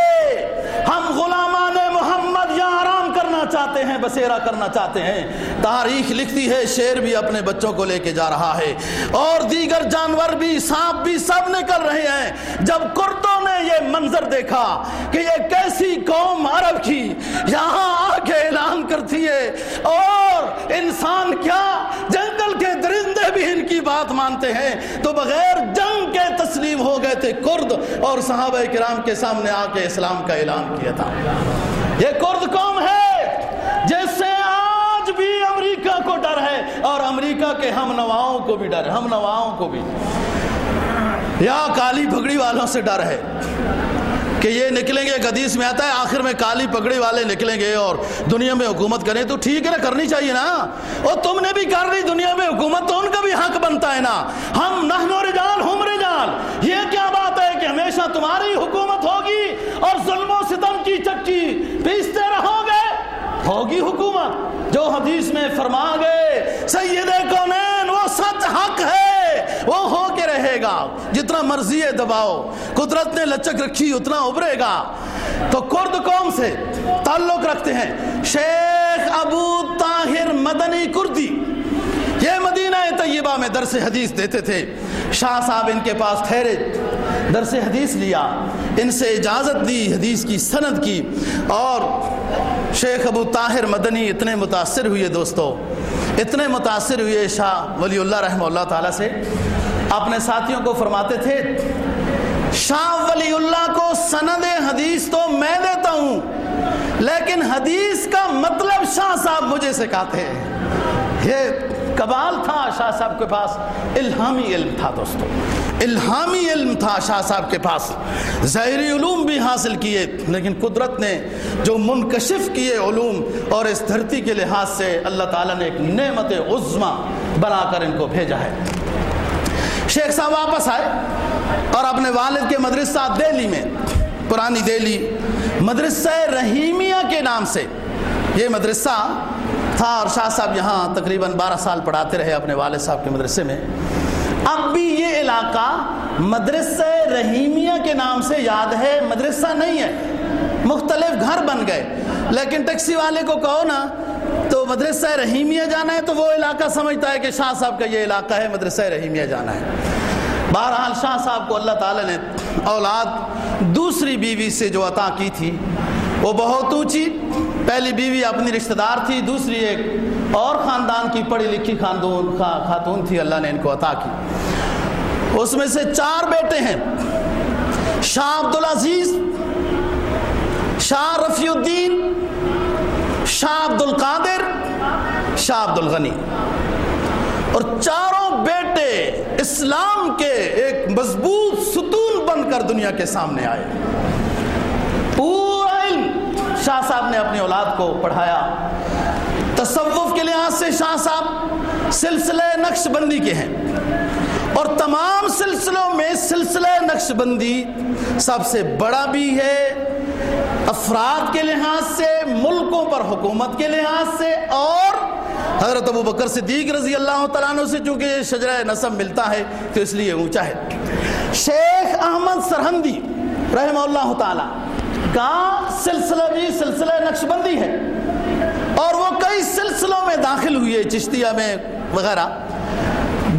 ہم غلامان محمد یہاں آرام کرنا چاہتے ہیں، بسیرا کرنا چاہتے ہیں۔ تاریخ لکھتی ہے شیر بھی اپنے بچوں کو لے کے جا رہا ہے۔ اور دیگر جانور بھی، سانپ بھی سب نکل رہے ہیں۔ جب کردوں نے یہ منظر دیکھا کہ یہ کیسی قوم عرب کی یہاں آ کے اعلان کرتی ہے، اور انسان کیا جنگل کے درندے بھی ان کی بات مانتے ہیں، تو بغیر جنگ کے تسلیم ہو گئے تھے کرد اور صحابہ کرام کے سامنے آ کے اسلام کا اعلان کیا تھا۔ یہ کرد قوم ہے جس سے آج بھی امریکہ کو ڈر ہے اور امریکہ کے ہم نواؤں کو بھی ڈر ہے۔ ہم نواؤں کو بھی۔ یا کالی پگڑی والوں سے ڈر ہے۔ کہ یہ نکلیں گے، ایک حدیث میں آتا ہے، آخر میں کالی پگڑی والے نکلیں گے اور دنیا میں حکومت کریں۔ تو ٹھیک ہے نا، کرنی چاہیے نا۔ اور تم نے بھی کر رہی دنیا میں حکومت تو ان کا بھی حق بنتا ہے نا۔ ہم نحن رجال، ہم رجال۔ یہ کیا بات ہے کہ ہمیشہ تمہاری حکومت ہوگی اور ظلم و ستم کی چکی پیستے رہو گے؟ ہوگی حکومت۔ جو حدیث میں فرما گئے سید کونین وہ سچ حق ہے وہ ہو کے گا۔ جتنا مرضی ہے دباؤ۔ قدرت نے لچک رکھی، اتنا ابھرے گا۔ تو کرد قوم سے تعلق رکھتے ہیں۔ شیخ ابو طاہر مدنی کردی۔ یہ مدینہ طیبہ میں درس حدیث دیتے تھے۔ شاہ صاحب ان کے پاس ٹھہرے۔ درس حدیث لیا۔ ان سے اجازت دی، حدیث کی سند کی۔ اور شیخ ابو طاہر مدنی اتنے متاثر ہوئے دوستو۔ اتنے متاثر ہوئے شاہ ولی اللہ رحمہ اللہ تعالیٰ سے۔ اپنے ساتھیوں کو فرماتے تھے، شاہ ولی اللہ کو سند حدیث تو میں دیتا ہوں، لیکن حدیث کا مطلب شاہ صاحب مجھے سکھاتے ہیں۔ یہ کبال تھا شاہ صاحب کے پاس، الہامی علم تھا دوستو۔ الہامی علم تھا شاہ صاحب کے پاس۔ ظاہری علوم بھی حاصل کیے، لیکن قدرت نے جو منکشف کیے علوم اور اس دھرتی کے لحاظ سے اللہ تعالیٰ نے ایک نعمت عظما بنا کر ان کو بھیجا ہے۔ شیخ صاحب واپس آئے اور اپنے والد کے مدرسہ دہلی میں، پرانی دہلی، مدرسہ رحیمیہ کے نام سے۔ یہ مدرسہ تھا اور شاہ صاحب یہاں تقریباً بارہ سال پڑھاتے رہے اپنے والد صاحب کے مدرسے میں۔ اب بھی یہ علاقہ مدرسہ رحیمیہ کے نام سے یاد ہے، مدرسہ نہیں ہے۔ مختلف گھر بن گئے۔ لیکن ٹیکسی والے کو کہو نا مدرسہ رحیمیہ جانا ہے تو وہ علاقہ سمجھتا ہے کہ شاہ صاحب کا یہ علاقہ ہے، مدرسہ رحیمیہ جانا ہے۔ بہرحال شاہ صاحب کو اللہ تعالی نے اولاد دوسری بیوی سے جو عطا کی تھی، وہ بہت اونچی۔ پہلی بیوی اپنی رشتہ دار تھی، دوسری ایک اور خاندان کی پڑھی لکھی خاندون خاتون تھی، اللہ نے ان کو عطا کی۔ اس میں سے چار بیٹے ہیں، شاہ عبدالعزیز، شاہ رفیع الدین، شاہ عبد القادر شاہ عبد الغنی اور چاروں بیٹے اسلام کے ایک مضبوط ستون بن کر دنیا کے سامنے آئے۔ پورا علم شاہ صاحب نے اپنی اولاد کو پڑھایا۔ تصوف کے لحاظ سے شاہ صاحب سلسلہ نقش بندی کے ہیں۔ اور تمام سلسلوں میں سلسلہ نقش بندی سب سے بڑا بھی ہے۔ افراد کے لحاظ سے، ملکوں پر حکومت کے لحاظ سے اور حضرت ابو بکر صدیق رضی اللہ تعالیٰ عنہ سے چونکہ شجرہ نصب ملتا ہے تو اس لیے اونچا ہے۔ شیخ احمد سرحندی رحمہ اللہ تعالیٰ کا سلسلہ بھی سلسلہ نقش بندی ہے۔ اور وہ کئی سلسلوں میں داخل ہوئے چشتیہ میں وغیرہ۔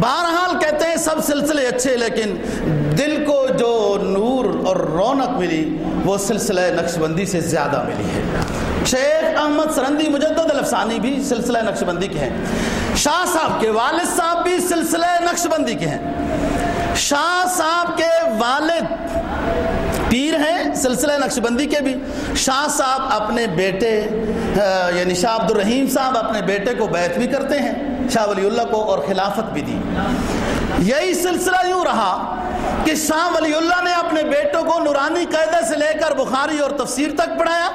بہرحال کہتے ہیں سب سلسلے اچھے، لیکن دل کو جو نور اور رونق ملی، وہ سلسلہ نقش بندی سے زیادہ ملی ہے۔ شیخ احمد سرندی مجدد الفسانی بھی سلسلہ نقش بندی کے ہیں۔ شاہ صاحب کے والد صاحب بھی سلسلہ نقش بندی کے ہیں۔ شاہ صاحب کے والد پیر ہیں سلسلہ نقش بندی کے بھی۔ شاہ صاحب اپنے بیٹے یعنی شاہ عبد الرحیم صاحب اپنے بیٹے کو بیعت بھی کرتے ہیں، شاہ ولی اللہ کو اور خلافت بھی دی۔ یہی سلسلہ یوں رہا کہ شاہ ولی اللہ نے اپنے بیٹوں کو نورانی قیدہ سے لے کر بخاری اور تفسیر تک پڑھایا۔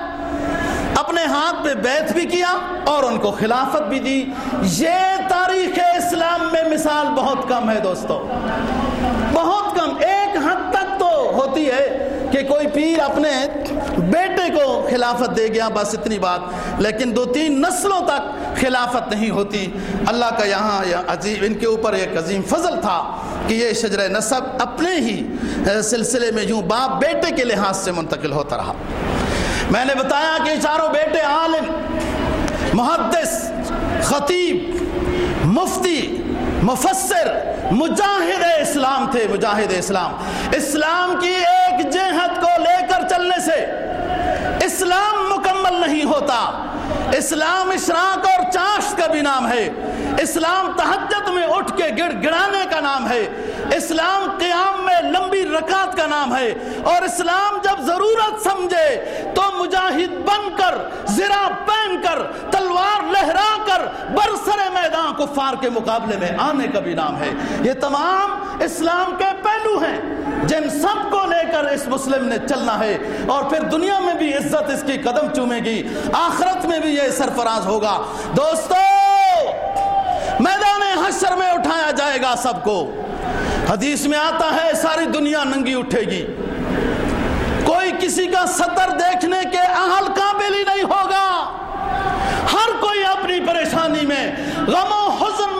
اپنے ہاتھ پہ بیت بھی کیا اور ان کو خلافت بھی دی۔ یہ تاریخ اسلام میں مثال بہت کم ہے دوستو۔ بہت کم۔ ایک حد تک تو ہوتی ہے کہ کوئی پیر اپنے بیٹے کو خلافت دے گیا، بس اتنی بات۔ لیکن دو تین نسلوں تک خلافت نہیں ہوتی۔ اللہ کا یہاں عظیم، ان کے اوپر ایک عظیم فضل تھا کہ یہ شجر نصب اپنے ہی سلسلے میں یوں باپ بیٹے کے لحاظ سے منتقل ہوتا رہا۔ میں نے بتایا کہ چاروں بیٹے عالم، محدث، خطیب، مفتی، مفسر، مجاہد اسلام تھے، مجاہد اسلام۔ اسلام کی ایک جہت کو لے کر چلنے سے اسلام مکمل نہیں ہوتا۔ اسلام اشراق اور چاشت کا بھی نام ہے۔ اسلام تحجت میں اٹھ کے گڑ گڑانے کا نام ہے۔ اسلام قیام میں لمبی رکعت کا نام ہے اور اسلام جب ضرورت سمجھے تو مجاہد بن کر، زرا پہن کر، تلوار لہرا کر برسر میدان کفار کے مقابلے میں آنے کا بھی نام ہے۔ یہ تمام اسلام کے پہلو ہیں جن سب کو لے کر اس مسلم نے چلنا ہے اور پھر دنیا میں بھی عزت اس کی قدم چومے گی، آخرت میں بھی یہ سرفراز ہوگا۔ دوستو، میدان حشر میں اٹھایا جائے گا سب کو۔ حدیث میں آتا ہے، ساری دنیا ننگی اٹھے گی۔ کوئی کسی کا سطر دیکھنے کے اہل قابل ہی نہیں ہوگا۔ ہر کوئی اپنی پریشانی میں، غم و حزن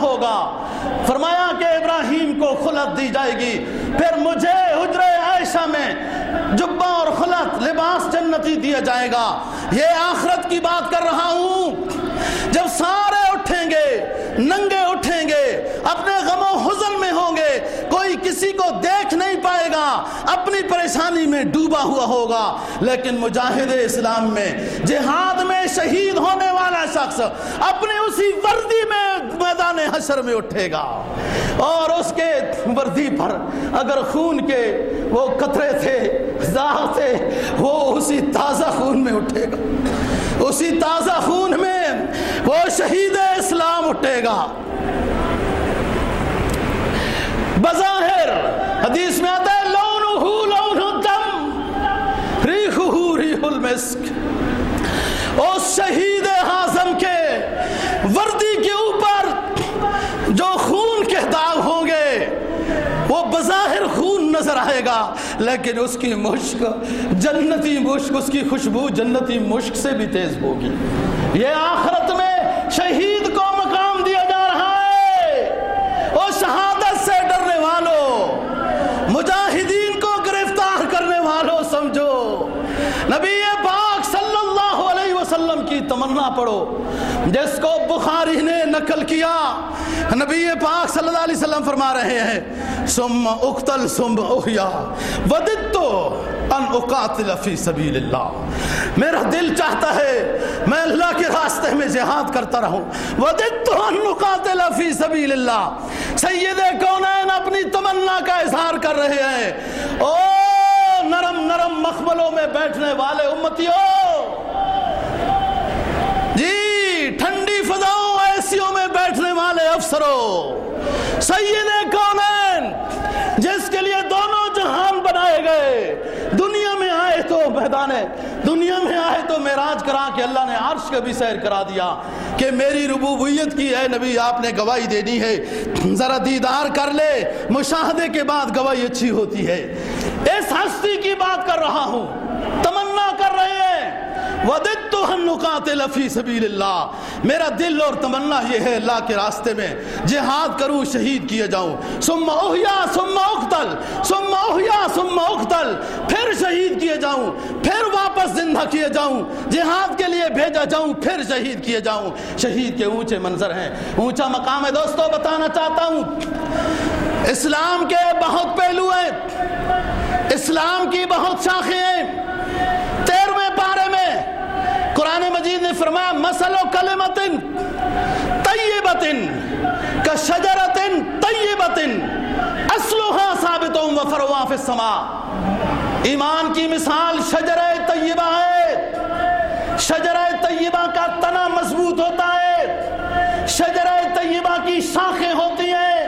ہوگا۔ فرمایا کہ ابراہیم کو خلط دی جائے گی۔ پھر مجھے حجر عائشہ میں جبہ اور خلط لباس جنتی دیا جائے گا۔ یہ آخرت کی بات کر رہا ہوں۔ جب سارے اٹھیں گے، ننگے اپنے غم و حزن میں ہوں گے۔ کوئی کسی کو دیکھ نہیں پائے گا۔ اپنی پریشانی میں ڈوبا ہوا ہوگا۔ لیکن مجاہد اسلام میں جہاد میں شہید ہونے والا شخص اپنے اسی وردی میں میدان حشر میں اٹھے گا۔ اور اس کے وردی پر اگر خون کے وہ قطرے تھے، زاغ تھے، وہ اسی تازہ خون میں اٹھے گا۔ اسی تازہ خون میں وہ شہید اسلام اٹھے گا۔ بظاہر حدیث میں آتا ہے، لونہو لون الدم ریحہو ریح المسک۔ اس شہید حازم کے وردی کے اوپر جو خون کے داغ ہوں گے، وہ بظاہر خون نظر آئے گا۔ لیکن اس کی مشک، جنتی مشک، اس کی خوشبو جنتی مشک سے بھی تیز ہوگی۔ یہ آخرت میں شہید کو مقام دیا جا رہا ہے وہ شہادت سے ڈرنے والوں مجاہدین کو گرفتار کرنے والوں سمجھو نبی پاک صلی اللہ علیہ وسلم کی تمنا پڑھو۔ جس کو بخاری نے نقل کیا، نبی پاک صلی اللہ علیہ وسلم فرما رہے ہیں سم اقتل سم احیا وددتو ان اقاتل فی سبیل اللہ میرا دل چاہتا ہے، میں اللہ کے راستے میں جہاد کرتا رہوں۔ وددتو ان اقاتل فی سبیل اللہ سید کونین اپنی تمنا کا اظہار کر رہے ہیں۔ او نرم نرم مخملوں میں بیٹھنے والے امتیوں جی ٹھنڈی فضاؤں ایسیوں میں بیٹھنے والے افسروں سید کونین، جس کے لیے دونوں جہان بنائے گئے۔ دنیا میں آئے تو میدان دنیا میں آئے تو معراج کرا کہ اللہ نے عرش کا بھی سیر کرا دیا۔ کہ میری ربوبیت کی ہے نبی، آپ نے گواہی دینی ہے۔ ذرا دیدار کر لے، مشاہدے کے بعد گواہی اچھی ہوتی ہے۔ اس ہستی کی بات کر رہا ہوں۔ تمنا ہیں وددت سبیل اللہ میرا دل اور تمنا یہ ہے اللہ کے راستے میں۔ جہاد کروں، شہید کیے جاؤں۔ ثم احیا ثم اقتل ثم احیا ثم اقتل پھر شہید کیے جاؤں۔ پھر واپس زندہ کیے جاؤں۔ جہاد کے لیے بھیجا جاؤں۔ پھر شہید کیے جاؤں۔ شہید کے اونچے منظر ہیں۔ اونچا مقام ہے۔ دوستو، بتانا چاہتا ہوں۔ اسلام کے بہت پہلو ہیں۔ اسلام کی بہت شاخیں ہیں۔ قرآن مجید نے فرمایا مسل و کلمت طیبت کا شجرت طیبت اسلحہ ثابت و فروا فی السماء۔ ایمان کی مثال شجر طیبہ ہے۔ شجر طیبہ کا تنا مضبوط ہوتا ہے۔ شجر طیبہ کی شاخیں ہوتی ہیں۔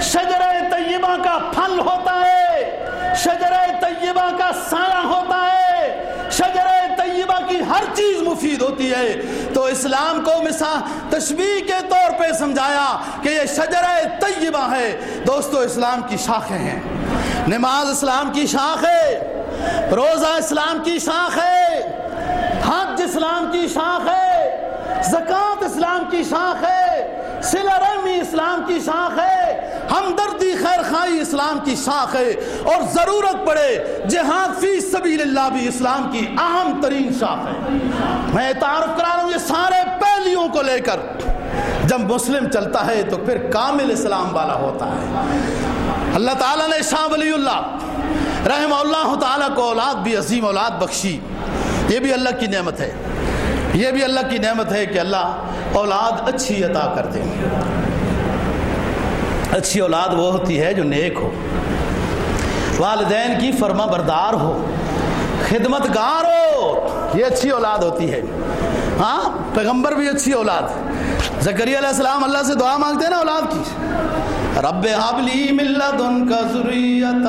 شجر طیبہ کا پھل ہوتا ہے۔ شجر طیبہ کا سایہ ہوتا ہے۔ شجر طیبہ کی ہر چیز مفید ہوتی ہے۔ تو اسلام کو مثال تشبیح کے طور پہ سمجھایا کہ یہ شجر طیبہ ہے۔ دوستو، اسلام کی شاخیں ہیں۔ نماز اسلام کی شاخ ہے۔ روزہ اسلام کی شاخ ہے۔ حج اسلام کی شاخ ہے۔ زکوٰۃ اسلام کی شاخ ہے۔ رحمی اسلام کی شاخ ہے۔ ہمدردی خیر خائی اسلام کی شاخ ہے۔ اور ضرورت پڑے، جہاد فی سبیل اللہ بھی اسلام کی اہم ترین شاخ ہے۔ میں تعارف کرا رہا ہوں یہ سارے پہلیوں کو لے کر۔ جب مسلم چلتا ہے تو پھر کامل اسلام والا ہوتا ہے۔ اللہ تعالیٰ نے شاہ ولی اللہ، رحمہ اللہ تعالیٰ کو اولاد بھی عظیم اولاد بخشی۔ یہ بھی اللہ کی نعمت ہے۔ یہ بھی اللہ کی نعمت ہے کہ اللہ اولاد اچھی عطا کر دے۔ اچھی اولاد وہ ہوتی ہے جو نیک ہو۔ والدین کی فرما بردار ہو۔ خدمت گار ہو۔ یہ اچھی اولاد ہوتی ہے۔ ہاں پیغمبر بھی اچھی اولاد۔ زکریہ علیہ السلام اللہ سے دعا مانگتے ہیں نا اولاد کی۔ رب حبلی ملت کا ضروریت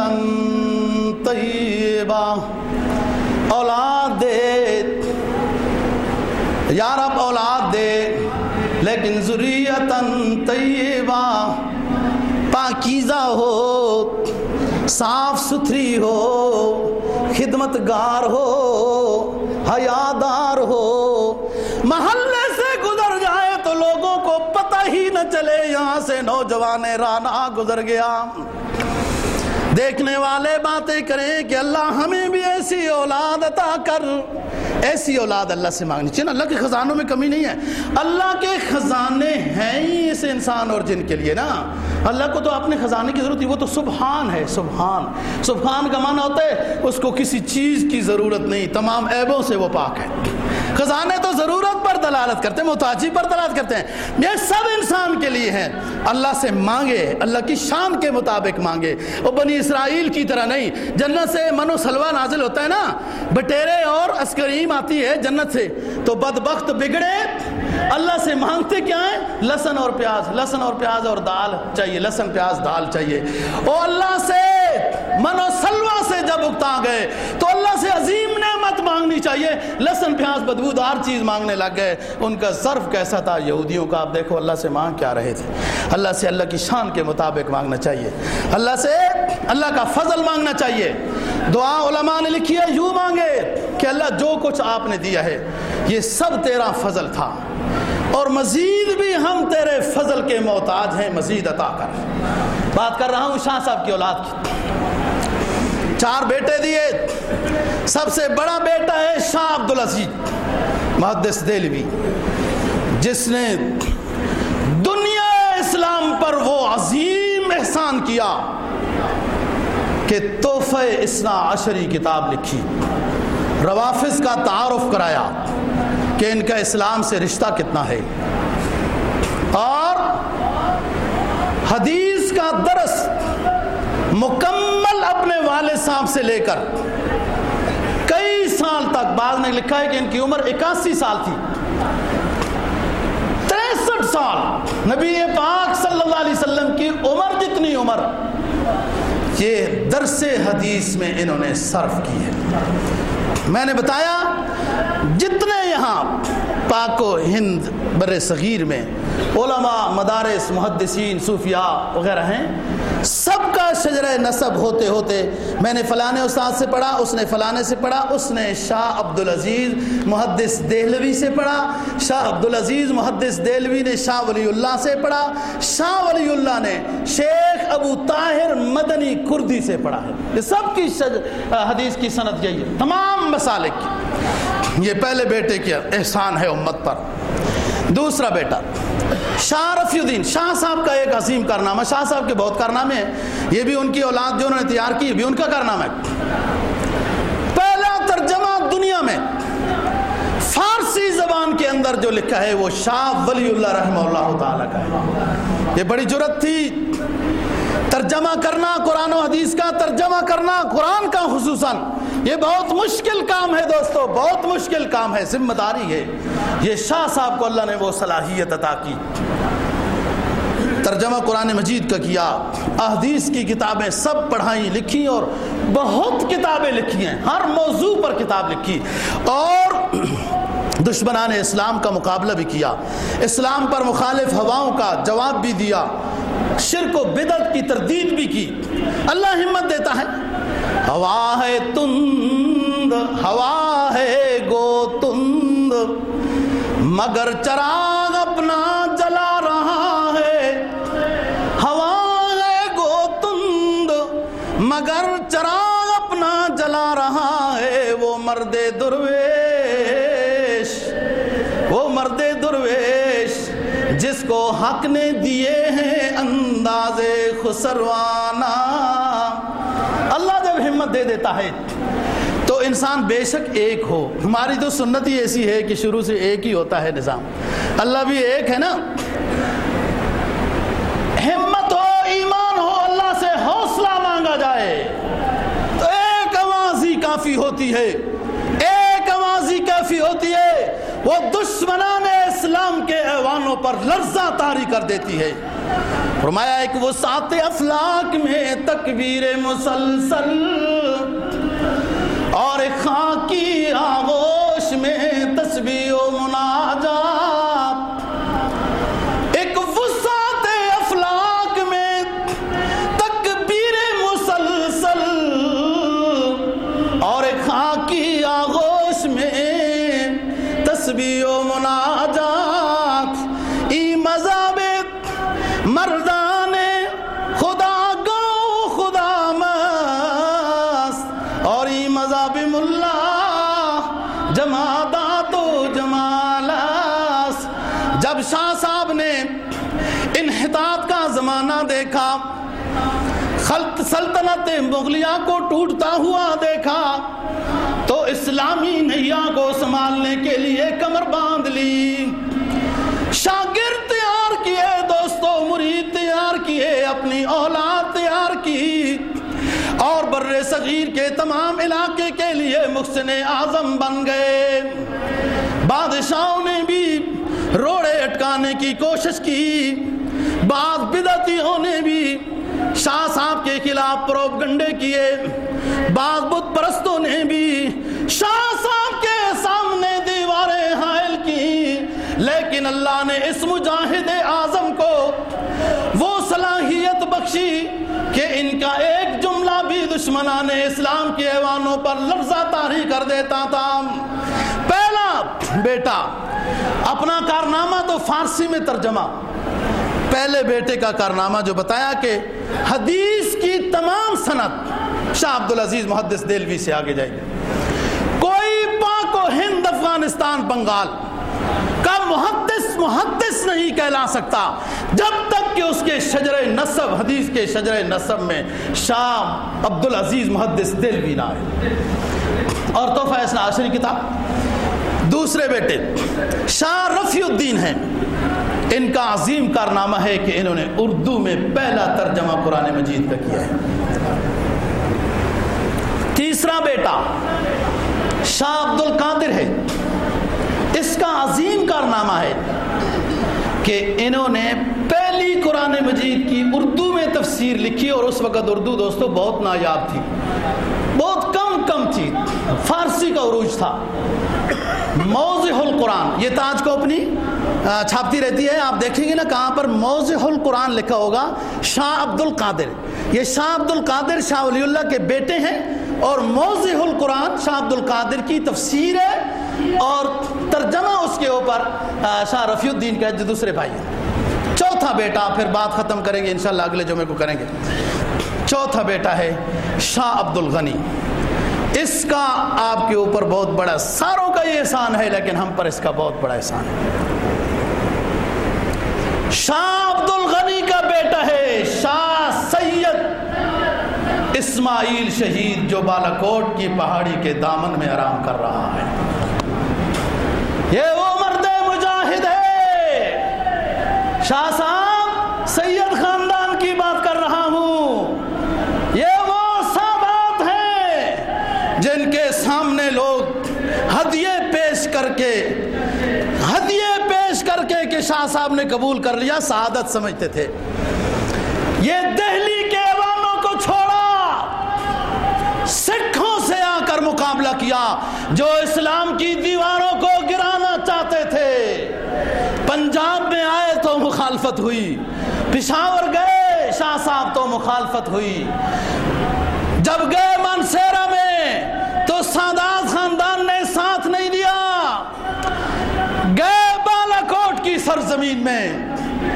طیبہ۔ اولاد دے یا رب اولاد دے، لیکن ضروریتاً طیبہ، پاکیزہ ہو، صاف ستھری ہو خدمت گار ہو، حیادار ہو۔ محلے سے گزر جائے تو لوگوں کو پتہ ہی نہ نہ چلے یہاں سے نوجوان رانا گزر گیا۔ دیکھنے والے باتیں کریں کہ اللہ ہمیں بھی ایسی اولاد عطا کر۔ ایسی اولاد اللہ سے مانگنی چاہیے۔ یعنی اللہ کے خزانوں میں کمی نہیں ہے۔ اللہ کے خزانے ہیں ہی اس انسان اور جن کے لیے نا۔ اللہ کو تو اپنے خزانے کی ضرورت ہے وہ تو سبحان ہے، سبحان۔ سبحان کا معنی ہوتا ہے، اس کو کسی چیز کی ضرورت نہیں، تمام عیبوں سے وہ پاک ہے۔ خزانے تو ضرورت پر دلالت کرتے ہیں، محتاجی پر دلالت کرتے ہیں۔ یہ سب انسان کے لیے ہیں۔ اللہ سے مانگے، اللہ کی شان کے مطابق مانگے۔ وہ بنی اسرائیل کی طرح نہیں، جنت سے منو سلوا نازل ہوتا ہے نا۔ بٹیرے اور اسکریم آتی ہے جنت سے۔ تو بدبخت بگڑے، اللہ سے مانگتے کیا ہیں؟ لسن اور پیاز، لسن اور پیاز اور دال چاہیے، لسن، پیاز، دال چاہیے۔ او اللہ سے منو سلوا سے جب اکتا گئے، تو اللہ سے عظیم مانگنی چاہیے۔ لسن پیاز، بدبودار چیز مانگنے لگ گئے۔ ان کا ظرف کیسا تھا؟ یہودیوں کا، آپ دیکھو، اللہ سے مانگ کیا رہے تھے۔ اللہ سے اللہ کی شان کے مطابق مانگنا چاہیے۔ اللہ سے اللہ کا فضل مانگنا چاہیے۔ دعا علماء نے لکھی ہے، یوں مانگے کہ اللہ جو کچھ آپ نے دیا ہے، یہ سب تیرا فضل تھا۔ اور مزید بھی ہم تیرے فضل کے محتاج ہیں۔ مزید عطا کر۔ بات کر رہا ہوں شاہ صاحب کی اولاد کی۔ چار بیٹے دیے۔ سب سے بڑا بیٹا ہے شاہ عبدالعزیز محدث دلوی جس نے دنیا اسلام پر وہ عظیم احسان کیا کہ تحفہ اسنا عشری کتاب لکھی، روافظ کا تعارف کرایا کہ ان کا اسلام سے رشتہ کتنا ہے۔ اور حدیث کا درس مکمل اپنے والد صاحب سے لے کر تک بعض نے لکھا ہے کہ ان کی عمر اکاسی سال تھی۔ تریسٹھ سال نبی پاک صلی اللہ علیہ وسلم کی عمر جتنی عمر، یہ درس حدیث میں انہوں نے صرف کی ہے۔ میں نے بتایا، جتنے یہاں پاک و ہند بر صغیر میں علماء، مدارس، محدثین، صوفیاء وغیرہ ہیں، سب کا شجرہ نصب ہوتے ہوتے میں نے فلانے استاد سے پڑھا، اس نے فلانے سے پڑھا، اس نے شاہ عبدالعزیز محدث دہلوی سے پڑھا، شاہ عبدالعزیز محدث دہلوی نے شاہ ولی اللہ سے پڑھا، شاہ ولی اللہ نے شیخ ابو طاہر مدنی کردی سے پڑھا ہے۔ یہ سب کی حدیث کی صنعت یہی ہے، تمام مسالک کی۔ یہ پہلے بیٹے کی احسان ہے امت پر۔ دوسرا بیٹا، شاہ رفی الدین، شاہ صاحب کا ایک عظیم کارنامہ، شاہ صاحب کے بہت کارنامے ہیں۔ یہ بھی ان کی اولاد جو انہوں نے تیار کی بھی ان کا کارنامہ ہے۔ پہلا ترجمہ دنیا میں، فارسی زبان کے اندر جو لکھا ہے، وہ شاہ ولی اللہ رحمہ اللہ تعالیٰ کا ہے۔ یہ بڑی جرت تھی۔ ترجمہ کرنا قرآن و حدیث کا ترجمہ کرنا، قرآن کا خصوصاً۔ یہ بہت مشکل کام ہے دوستو، بہت مشکل کام ہے، ذمہ داری ہے۔ یہ شاہ صاحب کو اللہ نے وہ صلاحیت عطا کی۔ ترجمہ قرآن مجید کا کیا۔ احدیث کی کتابیں سب پڑھائیں لکھی اور بہت کتابیں لکھی ہیں۔ ہر موضوع پر کتاب لکھی۔ اور دشمنان اسلام کا مقابلہ بھی کیا۔ اسلام پر مخالف ہواؤں کا جواب بھی دیا۔ شرک و بدت کی تردید بھی کی۔ اللہ ہمت دیتا ہے۔ ہوا ہے تند، ہوا ہے گو تند مگر چراغ اپنا جلا رہا ہے۔ ہوا ہے گو تند مگر چراغ اپنا جلا رہا ہے۔ وہ مرد درویش، وہ مرد درویش، جس کو حق نے دیے ہیں انداز خسروانہ۔ جب ہمت دے دیتا ہے تو انسان بے شک ایک ہو۔ ہماری تو سنت ہی ایسی ہے کہ شروع سے ایک ہی ہوتا ہے نظام۔ اللہ بھی ایک ہے نا۔ ہمت ہو، ایمان ہو، اللہ سے حوصلہ مانگا جائے۔ تو ایک آواز ہی کافی ہوتی ہے۔ ایک آواز ہی کافی ہوتی ہے۔ وہ دشمنان اسلام کے ایوانوں پر لرزہ تاری کر دیتی ہے۔ فرمایا ایک وہ سات افلاق میں تکبیر مسلسل اور خاکی آو ٹوٹتا ہوا دیکھا تو اسلامی نیا کو سنبھالنے کے لیے کمر باندھ لی۔ شاگرد تیار کیے، دوستو، مرید تیار کیے، اپنی اولاد تیار کی۔ اور بر صغیر کے تمام علاقے کے لیے محسن اعظم بن گئے۔ بادشاہوں نے بھی روڑے اٹکانے کی کوشش کی۔ بعض بدعتیوں نے بھی شاہ صاحب کے خلاف پروپ گنڈے کیے، بعض بت پرستوں نے بھی شاہ صاحب کے سامنے دیواریں حائل کی، لیکن اللہ نے اس مجاہد اعظم کو وہ صلاحیت بخشی کہ ان کا ایک جملہ بھی دشمنان اسلام کے ایوانوں پر لفظہ تاری کر دیتا تھا۔ پہلا بیٹا، اپنا کارنامہ تو فارسی میں ترجمہ۔ پہلے بیٹے کا کارنامہ جو بتایا کہ حدیث کی تمام صنعت شاہ عبدالعزیز محدث دلوی سے آگے جائے گی۔ کوئی پاک و ہند افغانستان بنگال کا محدث محدث نہیں کہلا سکتا جب تک کہ اس کے شجر نصب، حدیث کے شجر نصب میں شاہ عبدالعزیز محدث دلوی نہ آئے۔ اور تو فیصلہ عشری کتاب، دوسرے بیٹے شاہ رفیع الدین ہیں۔ ان کا عظیم کارنامہ ہے کہ انہوں نے اردو میں پہلا ترجمہ قرآن مجید کا کیا ہے۔ تیسرا بیٹا شاہ عبد القادر ہے۔ اس کا عظیم کارنامہ ہے کہ انہوں نے پہلی قرآن مجید کی اردو میں تفسیر لکھی اور اس وقت اردو دوستو بہت نایاب تھی۔ بہت کم کم تھی۔ فارسی کا عروج تھا۔ موضح القرآن یہ تاج کو اپنی چھاپتی رہتی ہے۔ آپ دیکھیں گے نا کہاں پر موضح القرآن لکھا ہوگا۔ شاہ عبد القادر یہ شاہ عبد القادر شاہ ولی اللہ کے بیٹے ہیں اور موضح القرآن شاہ عبد القادر کی تفسیر ہے اور ترجمہ اس کے اوپر شاہ رفیع الدین کا جو دوسرے بھائی ہیں۔ چوتھا بیٹا، پھر بات ختم کریں گے، انشاءاللہ اگلے جمعے کو کریں گے۔ چوتھا بیٹا ہے شاہ عبد الغنی اس کا آپ کے اوپر بہت بڑا ساروں کا یہ احسان ہے، لیکن ہم پر اس کا بہت بڑا احسان ہے۔ شاہ عبد الغنی کا بیٹا ہے، شاہ سید اسماعیل شہید، جو بالاکوٹ کی پہاڑی کے دامن میں آرام کر رہا ہے۔ یہ وہ مرد مجاہد ہے، شاہ صاحب سید خاندان کی بات کر رہا ہوں یہ وہ سادات ہیں جن کے سامنے لوگ ہدیے پیش کر کے، ہدیے پیش کر کے کہ شاہ صاحب نے قبول کر لیا، سعادت سمجھتے تھے۔ یہ دہلی کے ایوانوں کو چھوڑا، سکھوں سے آ کر مقابلہ کیا، جو اسلام کی دیواروں کو گرانا چاہتے تھے۔ پنجاب میں آئے تو مخالفت ہوئی، پشاور گئے، شاہ صاحب تو مخالفت ہوئی۔ جب گئے منسیرہ میں تو سادات خاندان نے ساتھ نہیں دیا گئے بالا کوٹ کی سرزمین میں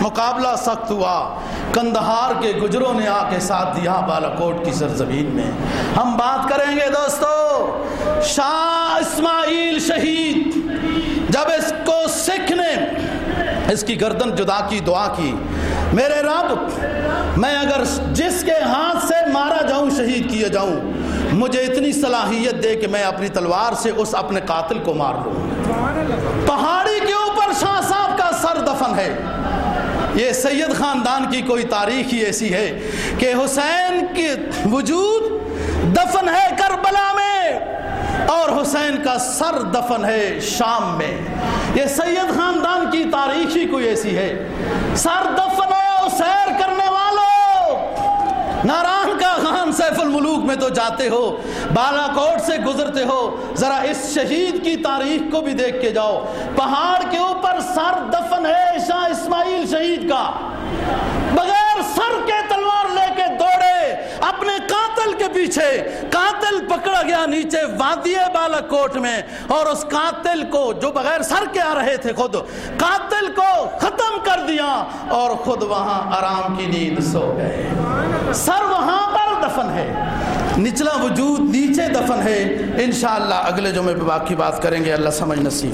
مقابلہ سخت ہوا۔ کندہار کے گجروں نے آ کے ساتھ دیا بالا کوٹ کی سرزمین میں۔ ہم بات کریں گے دوستو، شاہ اسماعیل شہید، جب اس کو سکھ نے اس کی گردن جدا کی، دعا کی، میرے رب، میں اگر جس کے ہاتھ سے مارا جاؤں، شہید کیا جاؤں، مجھے اتنی صلاحیت دے کہ میں اپنی تلوار سے اس اپنے قاتل کو مار لوں۔ پہاڑی کے اوپر شاہ صاحب کا سر دفن ہے۔ یہ سید خاندان کی کوئی تاریخ ہی ایسی ہے کہ حسین کے وجود دفن ہے کربلا میں اور حسین کا سر دفن ہے شام میں۔ یہ سید خاندان کی تاریخ ہی کوئی ایسی ہے۔ سر دفن ہے سیر کرنا ناران کا خان سیف الملوک میں تو جاتے ہو بالا کوٹ سے گزرتے ہو، ذرا اس شہید کی تاریخ کو بھی دیکھ کے جاؤ۔ پہاڑ کے اوپر سر دفن ہے شاہ اسماعیل شہید کا۔ بغیر سر کے تلوار لے کے دوڑے، اپنے قاتل کے پیچھے۔ قاتل پکڑا گیا نیچے وادی بالا کوٹ میں، اور اس قاتل کو جو بغیر سر کے آ رہے تھے خود، قاتل کو ختم کر دیا، اور خود وہاں آرام کی نیند سو گئے۔ سر وہاں پر دفن ہے۔ نچلا وجود نیچے دفن ہے۔ انشاءاللہ اگلے جمعے پہ باقی بات کریں گے۔ اللہ سمجھ نصیب۔